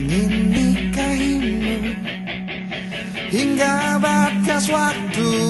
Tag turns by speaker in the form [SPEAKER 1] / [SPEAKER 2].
[SPEAKER 1] ingin nikahimu hingga batas waktu.